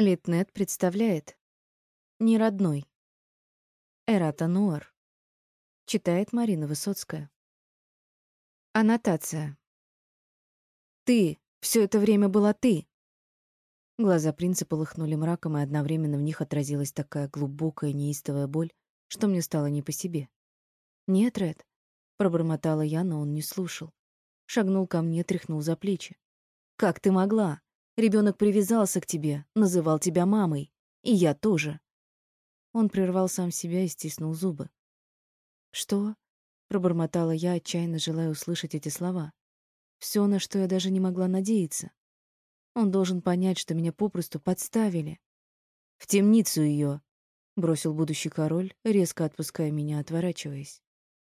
Литнет представляет «Не родной». Эрата Нуар. Читает Марина Высоцкая. Аннотация. «Ты! Все это время была ты!» Глаза принца полыхнули мраком, и одновременно в них отразилась такая глубокая неистовая боль, что мне стало не по себе. «Нет, Ред», — пробормотала я, но он не слушал. Шагнул ко мне, тряхнул за плечи. «Как ты могла? Ребенок привязался к тебе, называл тебя мамой. И я тоже. Он прервал сам себя и стиснул зубы. «Что?» — пробормотала я, отчаянно желая услышать эти слова. Все, на что я даже не могла надеяться. Он должен понять, что меня попросту подставили. «В темницу ее, бросил будущий король, резко отпуская меня, отворачиваясь.